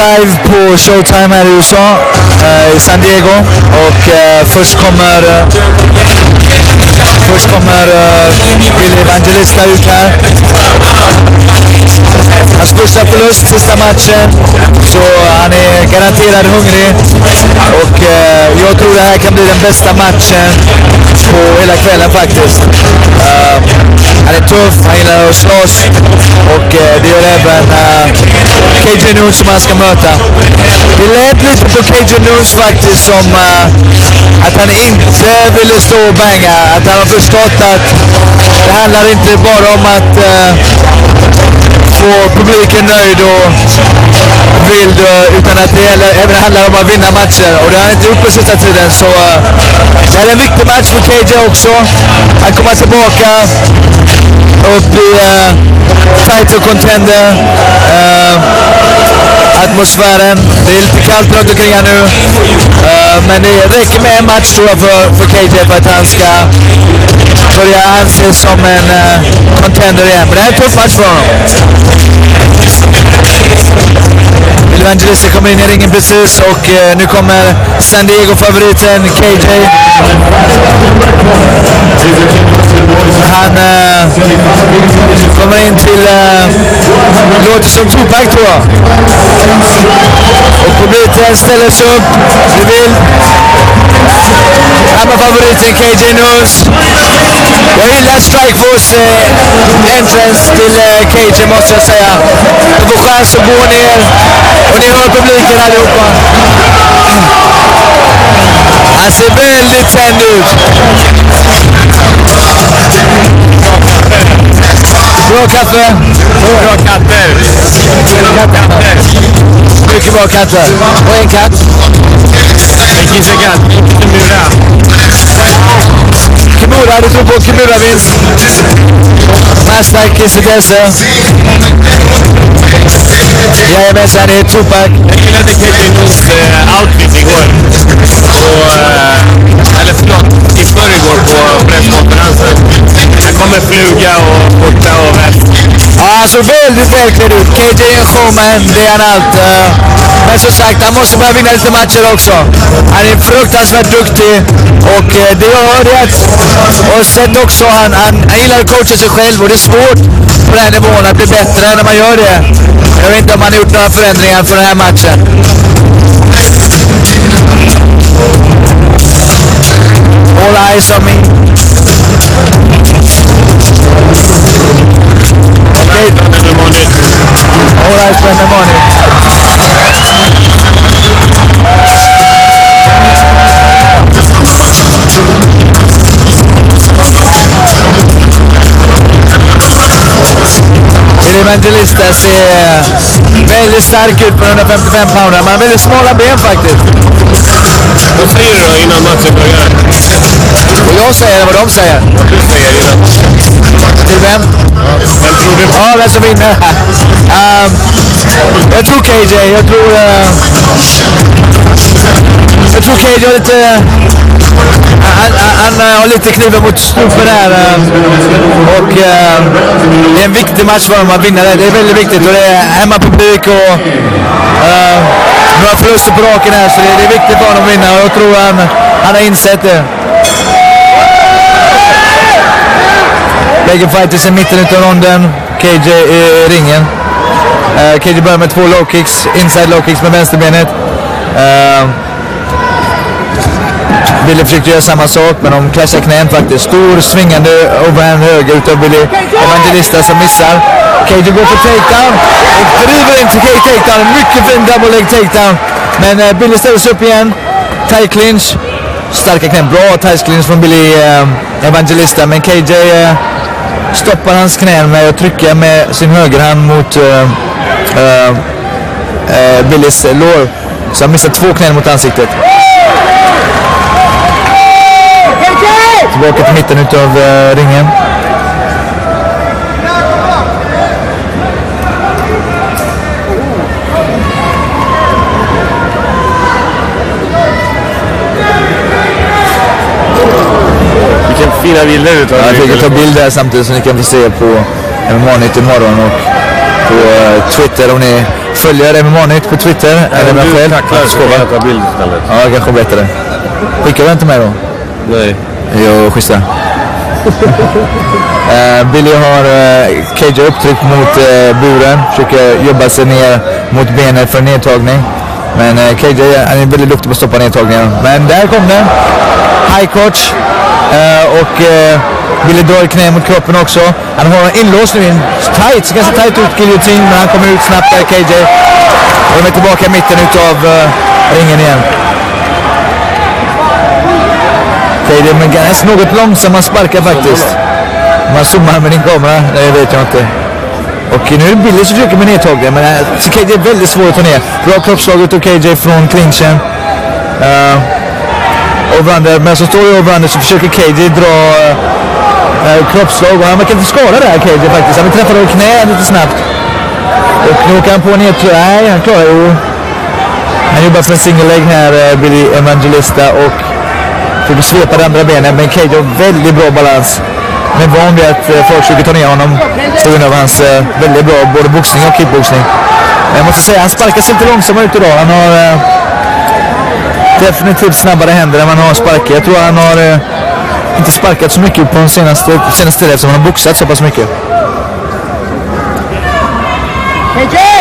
live på Showtime här i USA, eh, i San Diego. Och eh, först kommer, eh, först kommer eh, Billy Evangelista ut här. Hans första förlust, sista matchen. Så han är garanterad hungrig. Och eh, jag tror det här kan bli den bästa matchen på hela kvällen faktiskt. Uh, han är tuff, han gillar att slåss och uh, det gör även eh, uh, KJ Nunes som han ska möta. Det lät lite på KJ Nunes faktiskt som uh, att han inte ville stå och banga. Att han har förstått att det handlar inte bara om att uh, få publiken nöjd och vild eh, utan att det gäller, även handlar om att vinna matcher och det har han inte gjort på sista tiden så det här är en viktig match för KJ också. Han kommer tillbaka upp i uh, title contender eh, atmosfären. Det är lite kallt runt omkring här nu. Men det räcker med en match tror jag för, för KJ för att han ska börja anses som en uh, contender igen. Men det här är en tuff match för honom. Bill Evangelista kommer in i ringen precis och uh, nu kommer San Diego-favoriten KJ. Han uh, kommer in till, Uh, låter som Tupac tror jag. Och publiken ställer sig upp, det vill. Hemmafavoriten KJ jag gillar Strikeforce eh, entrance till eh, KJ måste jag säga. De får chans att gå ner och ni hör publiken allihopa. Han ser väldigt tänd ut. Bra kaffe. Bra katter. Katter. Mycket bra katter. Och en katt. En kissekatt. Kimura. Kimura, du tror på Kimura-vinst. Master Kissekesse. Jajamensan, det är Tupac. Jag gillade Noos eh, outfit igår. Eller förlåt, i förrgår på presskonferensen. Här kommer fluga och skjorta och väst. Ja, han såg väldigt välklädd ut. KJ är en showman, det är han allt. eh. Men som sagt, han måste börja vinna lite matcher också. Han är fruktansvärt duktig och eh, det jag hörde att... Och sen också, han, han, han gillar att coacha sig själv och det är svårt på den här nivån att bli bättre när man gör det. Jag vet inte om han har gjort några förändringar för den här matchen. All eyes on me. Evangelista ser väldigt stark ut på 155 pounder. Man har väldigt smala ben faktiskt. Vad säger du då innan matchen börjar? Och jag säger vad de säger. Du säger innan. Till vem? Vem tror du? Ja, vem som vinner. um, jag tror KJ. Jag tror... Uh, jag tror KJ har lite... Han, han, han eh, har lite kniven mot strupen här. Eh, och eh, det är en viktig match för honom att vinna det. Det är väldigt viktigt och det är hemmapublik och eh, några förluster på raken här så det, det är viktigt för honom att vinna och jag tror han, han har insett det. Bägge fighters i mitten utav ronden. KJ i ringen. Uh, KJ börjar med två low kicks, inside low kicks med vänsterbenet. Uh, Billy försökte göra samma sak men de clashar knät faktiskt. Stor svingande overhand höger utav Billy Evangelista som missar. KJ går för takedown och driver in till KJ takedown. Mycket fin double leg takedown. Men uh, Billy ställer sig upp igen. Thai clinch. Starka knän. Bra thai clinch från Billy uh, Evangelista men KJ uh, eh, stoppar hans knän med att trycka med sin högerhand mot uh, uh, uh, Billys lår. Så han missar två knän mot ansiktet. Tillbaka till mitten utav uh, ringen. Vilken fina bilder du tar. Jag tänker ta bilder här samtidigt som ni kan få se på MMA-nytt imorgon och på eh, Twitter om ni följer MMA-nytt på Twitter. Eller mig själv. du tacklar så kan jag ta bild istället. Ja, kanske berättar det. Skickar du inte mig då? Nej. Jo, schyssta. Eh, Billy har uh, KJ upptryckt mot uh, buren. Försöker jobba sig ner mot benet för nedtagning. Men uh, KJ han är väldigt duktig på att stoppa nedtagningen. Men där kom den. High coach. Eh, och uh, Billy drar knä mot kroppen också. Han har en inlåst nu. En tight, ser ganska tight ut giljotin. Men han kommer ut snabbt där KJ. Och de är tillbaka i mitten utav uh, ringen igen. Okej, det är med ganska något långsamma sparkar faktiskt. Man zoomar med din kamera, det vet jag inte. Och nu är det Billy som försöker med nedtagningen, men så KJ är väldigt svår att ta ner. Bra kroppsslag utav KJ från clinchen. Uh, Overunder, men så står ju Overunder så försöker KJ dra uh, kroppsslag och han verkar inte skada där KJ faktiskt. Han blir träffad av knä lite snabbt. Och nu åker han på nedtagning. Nej, han klarar ju... Han jobbar för en single leg här, Billy Evangelista. Och Försöker svepa det andra benet, men Cage har väldigt bra balans. Är van vid att eh, folk försöker ta ner honom på grund av hans eh, väldigt bra både boxning och kickboxning. Men jag måste säga, han sparkar sig lite långsammare ut idag. Han har eh, definitivt snabbare händer än han har sparkat. Jag tror han har eh, inte sparkat så mycket på den senaste, senaste tiden eftersom han har boxat så pass mycket.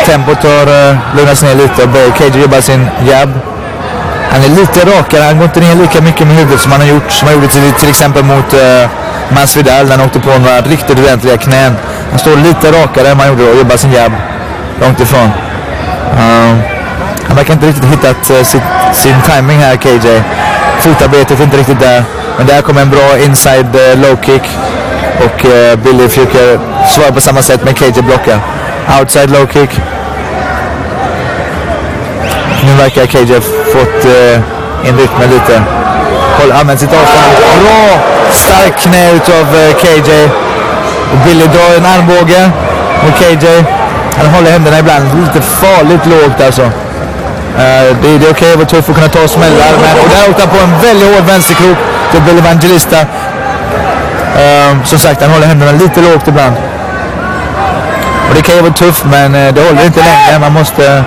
Tempot har uh, lugnats ner lite och Cage jobbar sin jab. Han är lite rakare, han går inte ner lika mycket med huvudet som han har gjort. Som han gjorde till, till exempel mot eh, uh, Masvidal när han åkte på några riktigt ordentliga knän. Han står lite rakare än vad han gjorde då och jobbar sin jab långt ifrån. Uh, han verkar inte riktigt hittat eh, uh, sin, sin timing här KJ. Fotarbetet är inte riktigt där. Men där kommer en bra inside uh, low kick. Och uh, Billy försöker svara på samma sätt men KJ blockar. Outside low kick. Verkar KJ fått eh, in rytmen lite. Håll, använder sitt avstånd. Bra stark knä utav eh, KJ. Och Billy drar en armbåge mot KJ. Han håller händerna ibland lite farligt lågt alltså. Eh, det, det är okej att vara tuff och kunna ta smällar. Men, och där åkte han på en väldigt hård vänsterkrok till Billy Evangelista. Eh, som sagt, han håller händerna lite lågt ibland. Och det kan ju vara tufft men eh, det håller inte längre. Man måste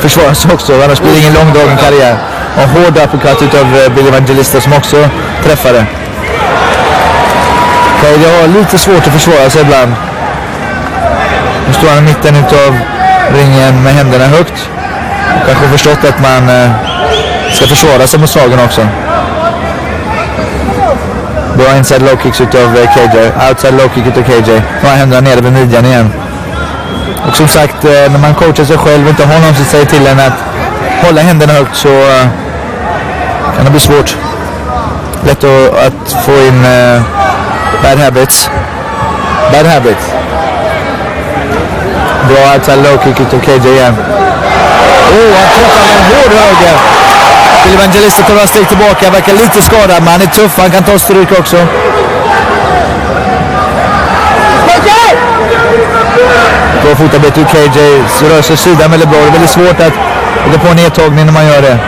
försvara sig också. Annars blir det ingen långdragen karriär. Och hård uppercut utav eh, Billy Evangelista som också träffade. Det har lite svårt att försvara sig ibland. Nu står han i mitten utav ringen med händerna högt. Kanske förstått att man eh, ska försvara sig mot slagen också. Bra inside low kicks utav eh, KJ. Outside low kick utav KJ. Nu har händerna nere vid midjan igen. Och som sagt, eh, när man coachar sig själv och inte har någon som säger till en att hålla händerna högt så eh, kan det bli svårt. Lätt att, få in eh, bad habits. Bad habits. Bra outside low kick utav KJ igen. Oh, han träffar med en hård höger. Bill Evangelista tar några steg tillbaka, verkar lite skadad men han är tuff, han kan ta stryk också. Bra fotarbete ur KJ, så rör sig sidan väldigt bra. Det är väldigt svårt att åka på en nedtagning när man gör det.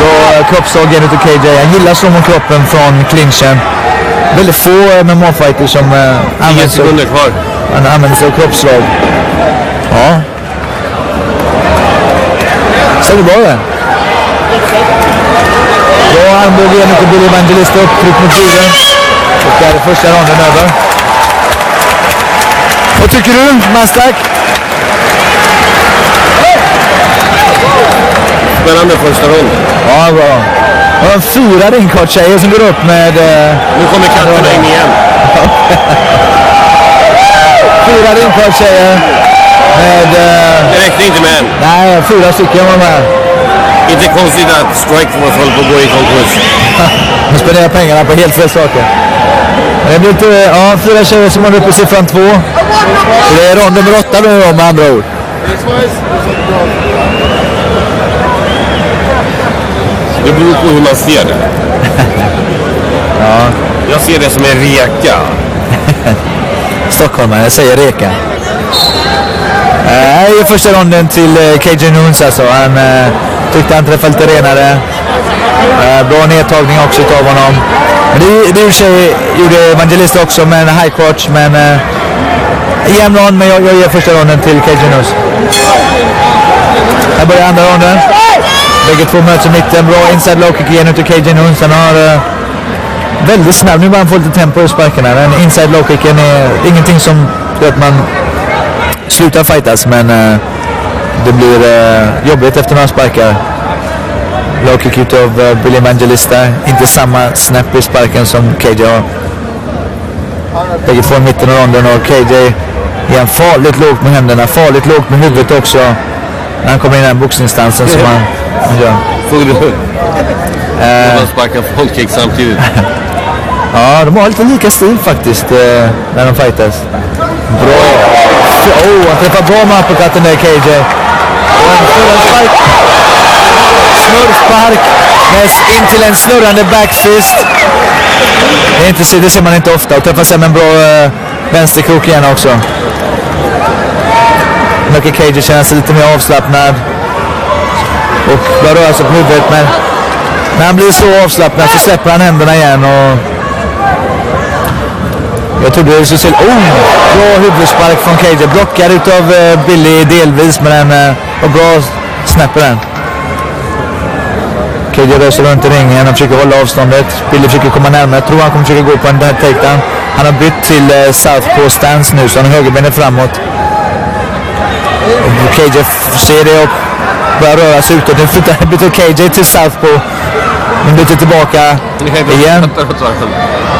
Bra kroppsslag igen utav KJ. Han gillar slå mot kroppen från clinchen. Väldigt få MMA-fighters som 10 använder, sig, sekunder kvar. han använder sig av kroppsslag. Ja. Ser du bra det? Bra armbåge igen utav Billy Evangelista upptryck mot buren. Och där är första ronden över. Vad tycker du, Mastak? Spännande första rond. Ja, bra. Det var fyra ringkarttjejer som går upp med... Eh, Nu kommer katterna in igen. fyra ringkarttjejer med... Eh, Det räckte inte med en. nej, fyra stycken var med. Inte konstigt att Strikeforce håller på att gå i konkurs. De spenderar pengarna på helt fel saker. Men Det blir inte... Ja, fyra tjejer som håller uppe siffran två. Så det är rond nummer åtta nu då, med andra ord. Det beror på hur man ser det. Jag ser det som en reka. Stockholmare, jag säger reka. Nej, i första ronden till eh, KJ Nunes alltså. Han eh, tyckte han träffade lite renare. Eh, bra nedtagning också utav honom. Men det, det i och för sig gjorde Evangelista också med en high crotch, men eh, Jämn rond, men jag, jag ger första ronden till Cajunus. Här börjar andra ronden. Bägge två möts i mitten. Bra inside low kick igen utav KJ Nunes. Han har eh, väldigt snabb. Nu börjar han få lite tempo i sparkarna. Den inside low kicken är ingenting som gör att man slutar fightas, men eh, det blir eh, jobbigt efter några sparkar. Low kick utav uh, Billy Evangelista. Inte samma snäpp i sparken som KJ har. Bägge i mitten av ronden och KJ igen farligt lågt med händerna, farligt lågt med huvudet också. När han kommer in i den boxningsstansen som han, han gör. Såg du? Uh, man sparkar frontkick samtidigt. ja, de har lite lika stil faktiskt eh, när de fightas. Bra! Oh, han träffar bra med uppercutten där KJ. Och en snurrande Snurrspark in till en snurrande backfist. Det, är inte, det ser man inte ofta. Och träffar sen med en bra uh, vänsterkrok igen också. Nucky Cage känner sig lite mer avslappnad. Och börjar röra sig på huvudet. Men när han blir så avslappnad så släpper han händerna igen. Och jag trodde det skulle se... Oh! Bra huvudspark från Cage. Blockad utav uh, Billy delvis, men eh, den uh, var bra snäpper den. Rör sig runt i ringen. Han försöker hålla avståndet. Billy försöker komma närmare. Jag tror han kommer försöka gå på en takedown. Han har bytt till uh, Southpaw stance nu, så han har högerbenet framåt. KJ ser det och börjar röra sig utåt. Nu byter KJ till Southpaw. Nu byter tillbaka igen.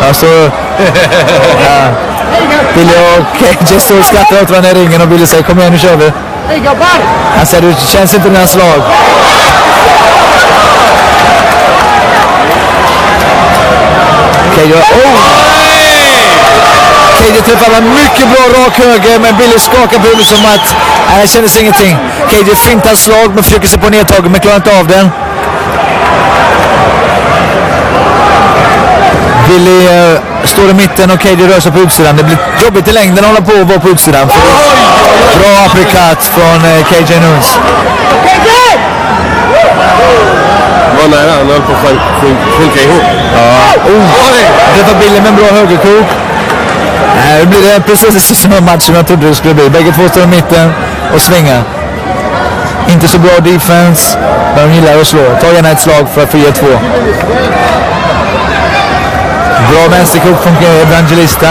Alltså, ja. Billy och KJ står och skrattar åt varandra i ringen och Billy säger kom igen nu kör vi. Han säger det känns inte dina slag. KJ, oh! KJ träffar en mycket bra rak höger men Billy skakar på huvudet som att nej, det kändes ingenting. KJ fintar slag men försöker sig på nedtaget men klarar inte av den. Billy uh, står i mitten och KJ rör sig på utsidan. Det blir jobbigt i längden att hålla på och vara på utsidan. Bra uppercut från uh, KJ Nunes. Var nära. Han höll på att sjunka ihop. Ja. Oh. Det var Billy med en bra högerkrok. Blir det precis som en match som jag trodde det skulle bli. Bägge två står i mitten och svingar. Inte så bra defense, men de gillar att slå. Ta gärna ett slag för att få ge två. Bra vänsterkrok från Evangelista.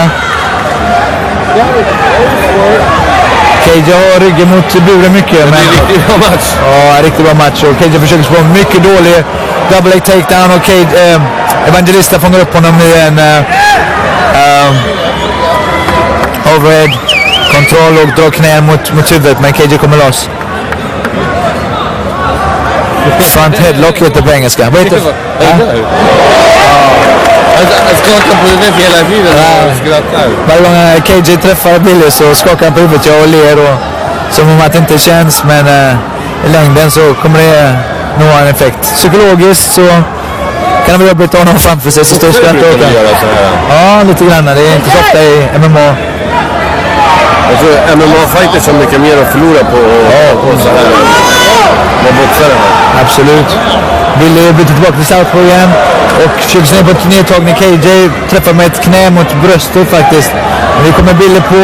KJ har ryggen mot buren mycket. Det blir en riktigt bra match. Ja, riktigt bra match. Och KJ försöker en mycket dålig double leg takedown och KJ, eh, Evangelista fångar upp honom i en eh, um, overhead kontroll och drar knän mot, mot huvudet men KJ kommer loss. Front headlock heter det på engelska. Vad heter det? Han skakar på huvudet hela tiden och skrattar. Varje gång eh, KJ träffar Billy så skakar han på huvudet jag och ler och som om att det inte känns men uh, i längden så kommer det nog ha en effekt. Psykologiskt så kan det vara jobbigt att ha någon framför sig så stor skratt åt Ja, lite grann. Det är inte så ofta i MMA. Jag tror MMA-fighters har mycket mer att förlora på ja, på så här vad boxare har. Absolut. Billy byter tillbaka till Southpaw igen och sig ner på ett nedtagning. KJ träffar med ett knä mot bröstet faktiskt. Nu kommer Billy på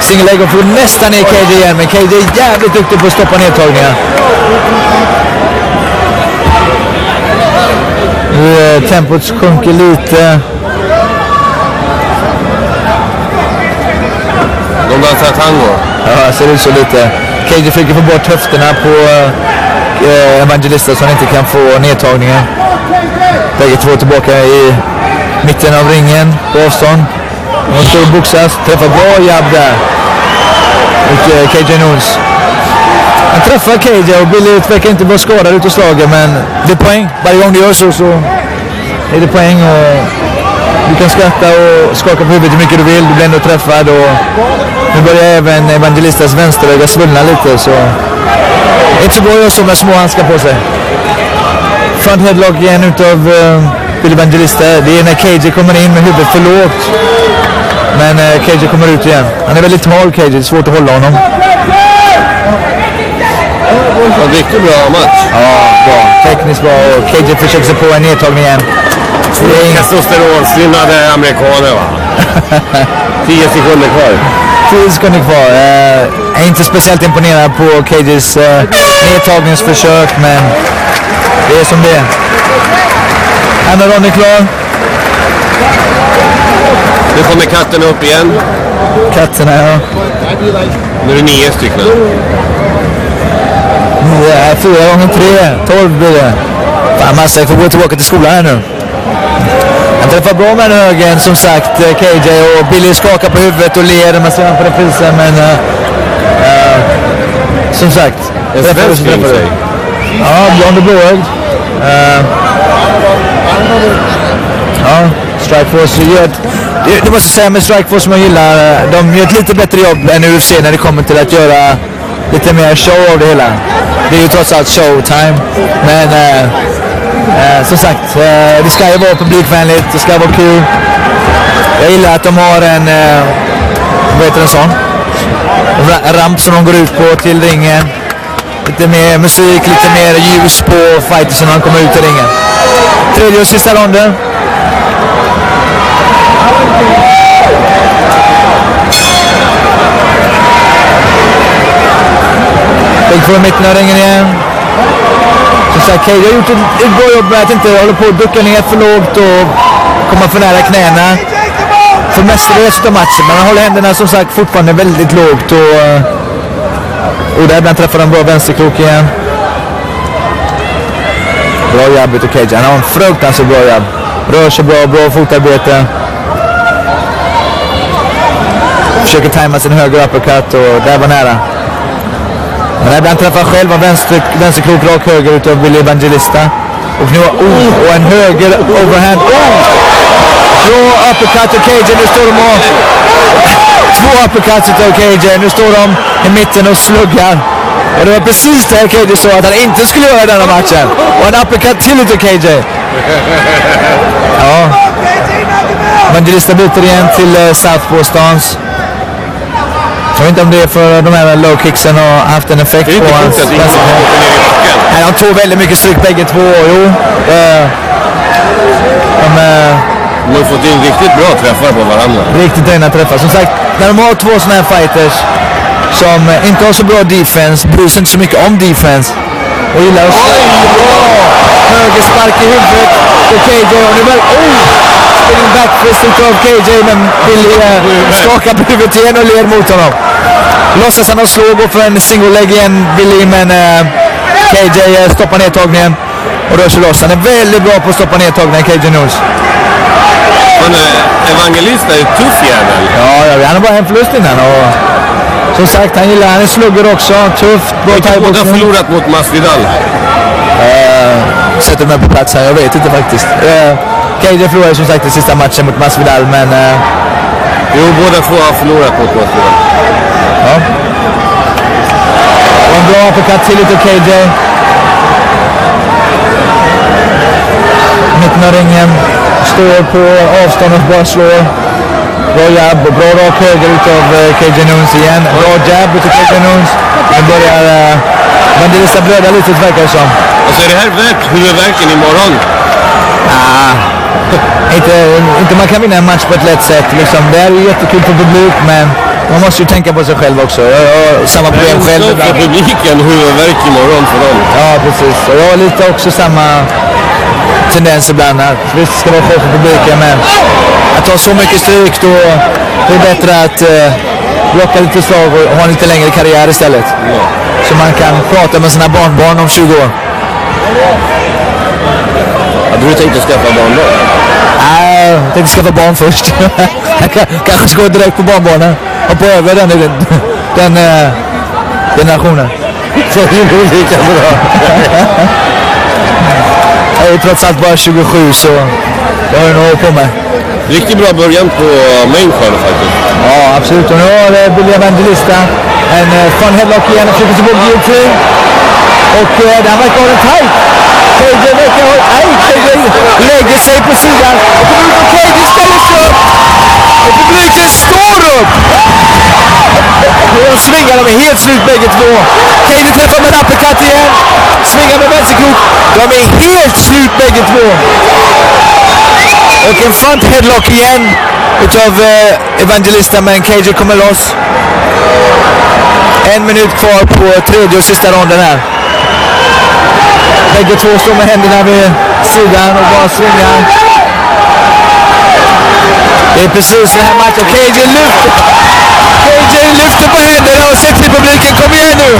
single leg och får nästan ner KJ igen. Men KJ är jävligt duktig på att stoppa nedtagningar. Nu eh, tempot sjunker lite. De dansar tango. Ja, alltså, ser ut så lite. KJ försöker få bort höfterna på eh, Evangelista så han inte kan få nedtagningen. Bägge två tillbaka i mitten av ringen på avstånd. De står och boxas. Träffar bra jabb där. Och eh, KJ Nunes. Han träffar KJ och Billy verkar inte vara skadad utav slaget men det är poäng. Varje gång du gör så så är det poäng och du kan skratta och skaka på huvudet hur mycket du vill. Du blir ändå träffad och nu börjar även Evangelistas vänsteröga svullna lite så inte så bra att göra så med små handskar på sig. Front headlock igen utav uh, Bill Evangelista. Det är när KJ kommer in med huvudet för lågt. Men uh, KJ kommer ut igen. Han är väldigt smal KJ, det är svårt att hålla honom. En riktigt bra match. Ja, bra. Tekniskt bra och KJ försöker sig på en nedtagning igen. Det är testosteronslimmade amerikaner va? 10 sekunder kvar. 10 sekunder kvar. Jag är inte speciellt imponerad på KJs eh, nedtagningsförsök, men det är som det är. Anna Ronny klar. Nu kommer katterna upp igen. Katterna, ja. Nu är det nio stycken. Nio, fyra gånger tre. Tolv blir det. Fan Massa, jag får gå tillbaka till skolan här nu. Han träffar bra med den högen som sagt, eh, KJ. Och Billy skakar på huvudet och ler med sina på reprisen. Men uh, uh, som sagt. En svensk sig. Ja, blond och blåögd. Uh, ja, Strikeforce gör ett, det, det måste jag säga med Strikeforce som jag gillar. De gör ett lite bättre jobb än UFC när det kommer till att göra lite mer show av det hela. Det är ju trots allt showtime. Men eh, eh, som sagt, eh, det ska ju vara publikvänligt. Det ska vara kul. Jag gillar att de har en, eh, vad heter en sån? Ramp som de går ut på till ringen. Lite mer musik, lite mer ljus på fightersen när de kommer ut i ringen. Tredje och sista ronden. Big Four i mitten av ringen igen. Som sagt, Jag har gjort ett, ett bra jobb med att inte hålla på att ducka ner för lågt och komma för nära knäna. För mestadels av matchen, men han håller händerna som sagt fortfarande väldigt lågt och... Eh, och där ibland träffar han bra vänsterkrok igen. Bra jabb utav Cage. Han har en fruktansvärt bra jabb. Rör sig bra, bra fotarbete. Försöker tajma sin höger uppercut och där var nära. Men ibland träffar själv av vänster, vänsterkrok rak höger utav Willy Evangelista. Och nu oh, och en höger overhand. Oh! Två uppercut av KJ. Nu står de och... Två uppercuts utav KJ. Nu står de i mitten och sluggar. Och det var precis det KJ sa att han inte skulle göra i denna matchen. Och en uppercut till utav KJ. Ja. Evangelista byter igen till uh, Southpaw stance. Vet inte om det är för de här low kicksen har haft en effekt på hans vänsterknä. Nej, de tog väldigt mycket stryk bägge två. Jo. eh, de är De har fått in riktigt bra träffar på varandra. riktigt rena träffar. Som sagt, när de har två sådana här fighters som eh, inte har så bra defense, bryr sig inte så mycket om defense och gillar att slå. Höger spark i huvudet på KJ och nu väl... Oh! Spinning backfist utav KJ men Billy eh, skakar på huvudet igen och ler mot honom. Låtsas han slå och gå för en single leg igen Billy men eh, KJ eh, stoppar ner tagningen och rör sig loss. Han är väldigt bra på att stoppa ner tagningen KJ News. Men eh, Evangelista är en tuff jävel. Ja, ja, han har bara en förlust innan och som sagt, han gillar, han är slugger också, tufft, bra Inte båda thaiboxning. förlorat mot Masvidal. Sätter mig på plats här, jag vet inte faktiskt. Uh, KJ förlorade som sagt i sista matchen mot Masvidal, men uh, Jo, båda två har förlorat mot Masvidal. En bra uppercut till utav KJ. Mitten av ringen, står på avstånd och bara slår. Bra jab och bra rak höger utav uh, KJ Nunes igen. Bra jab utav KJ Nunes. Nu börjar uh, Vandelista blöda lite verkar det som. Alltså är det här värt huvudvärken imorgon? Ah, inte, inte man kan vinna en match på ett lätt sätt. Liksom. Det är ju jättekul för publik, men man måste ju tänka på sig själv också. Jag har samma Det problem själv ibland. publiken, huvudvärk imorgon för dem. Ja, precis. Och jag har lite också samma tendens ibland. Att visst ska vara show för publiken, men att ta så mycket stryk då det är bättre att eh, blocka lite slag och ha en lite längre karriär istället. Så man kan prata med sina barnbarn om 20 år. Hade du tänkt att skaffa barn då? Nej, jag tänkte skaffa barn först. kanske ska gå direkt på barnbarnen. Hoppa över den, den, den eh, generationen. Så det är lika bra. Jag är trots allt bara 27 så jag har ju några år på mig. Riktigt bra början på main card faktiskt. Ja, absolut. Och nu har eh, Billy Evangelista en eh, fun headlock igen och försöker sig på guillotine. Och eh, den verkar den tight. KJ verkar ha... Nej, KJ lägger sig på sidan. Och kommer ut KJ ställer sig upp. Och publiken står upp. Och de svingar, de är helt slut bägge två. KJ träffar med en uppercut igen. Svingar med vänsterkrok. De är helt slut bägge två. Och en front headlock igen utav eh, Evangelista men KJ kommer loss. En minut kvar på tredje och sista ronden här. Bägge två står med händerna vid sidan och bara svingar. Det är precis den här matchen. KJ lyfter, KJ lyfter på händerna och säger till publiken kom igen nu.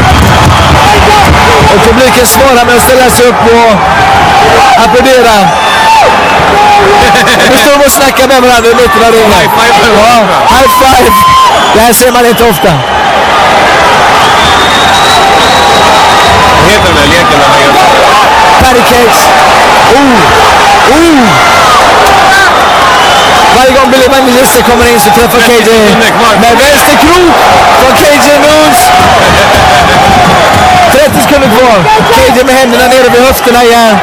Och publiken svarar med att ställa sig upp och applådera. Nu står de och snackar med varandra i mitten av ringen. High five Ja, high five. Det här ser man inte ofta. Patty cakes. Oh! Oh! Varje gång Billy Evangelista kommer in så träffar KJ med vänsterkrok från KJ Moons. 30 sekunder kvar. KJ med händerna nere vid höfterna igen.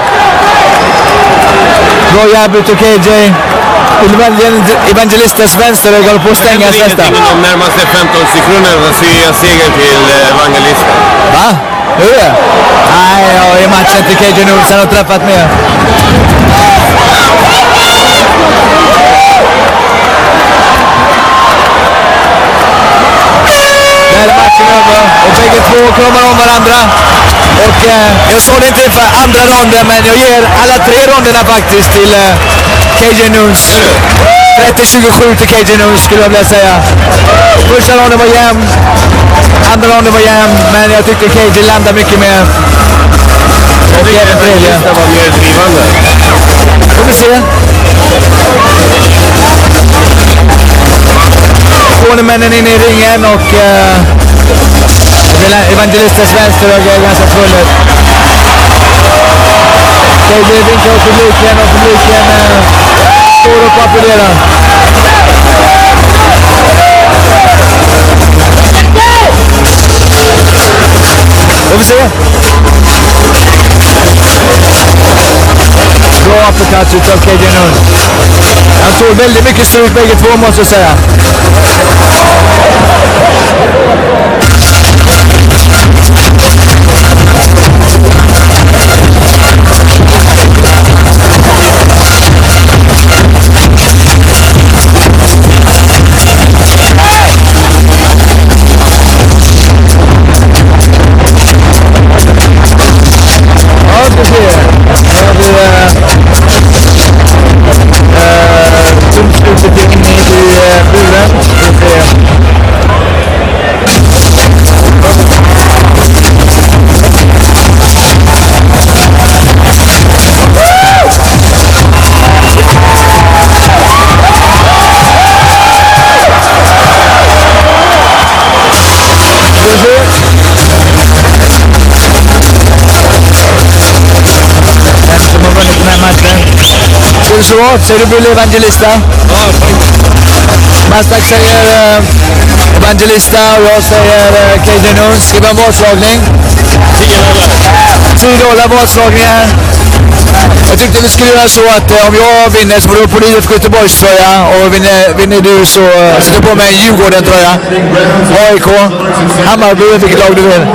Bra jab utav KJ. Evangel- Evangelistas vänsterrygg håller på att stängas Händer nästan. ingenting de närmaste 15 sekunderna så är jag seger till eh, Evangelista. Va? Hur det? Nej, ja, i matchen till KJ Noons. Han har träffat mer. Där är matchen över och bägge två kramar om varandra. Och eh, jag sa det inte inför andra ronden, men jag ger alla tre ronderna faktiskt till eh, KJ Noons. 30-27 till KJ Noons skulle jag vilja säga. Första ronden var jämn. Andra ronden var jämn, men jag tyckte KJ landade mycket mer. Och även tredje. Evangelista var mer drivande. Får vi se. Skånemännen in i ringen och eh, Evangelistas vänsteröga är ganska svullet. KJ vinkar åt publiken och publiken eh, upp och applåderar. Får vi se. Bra uppercut utav KJ Nunn. Han tog väldigt mycket stryk bägge två måste jag säga. Slå av? Säger du Billy Evangelista? Ja, Mastak säger eh, Evangelista och jag säger eh, KJ Nuns. Ska vi ha en vadslagning? 10 dollar. 10 dollar vadslagning här. Jag tyckte vi skulle göra så att eh, om jag vinner så får du på dig IFK Göteborgs tröja och vinner, vinner du så uh, sätter på mig en Djurgården tröja. AIK, Hammarby, vilket lag du vill.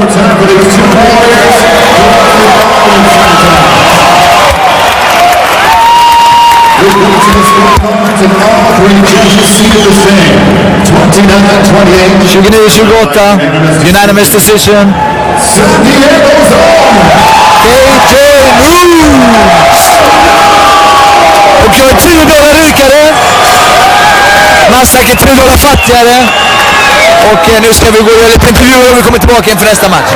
29-28, unanimous decision. San Diego's on. KJ Moves! Och jag är 10 dollar rikare. Nasdaq är 10 dollar fattigare. Och eh, nu ska vi gå och göra lite intervjuer och vi kommer tillbaka inför nästa match.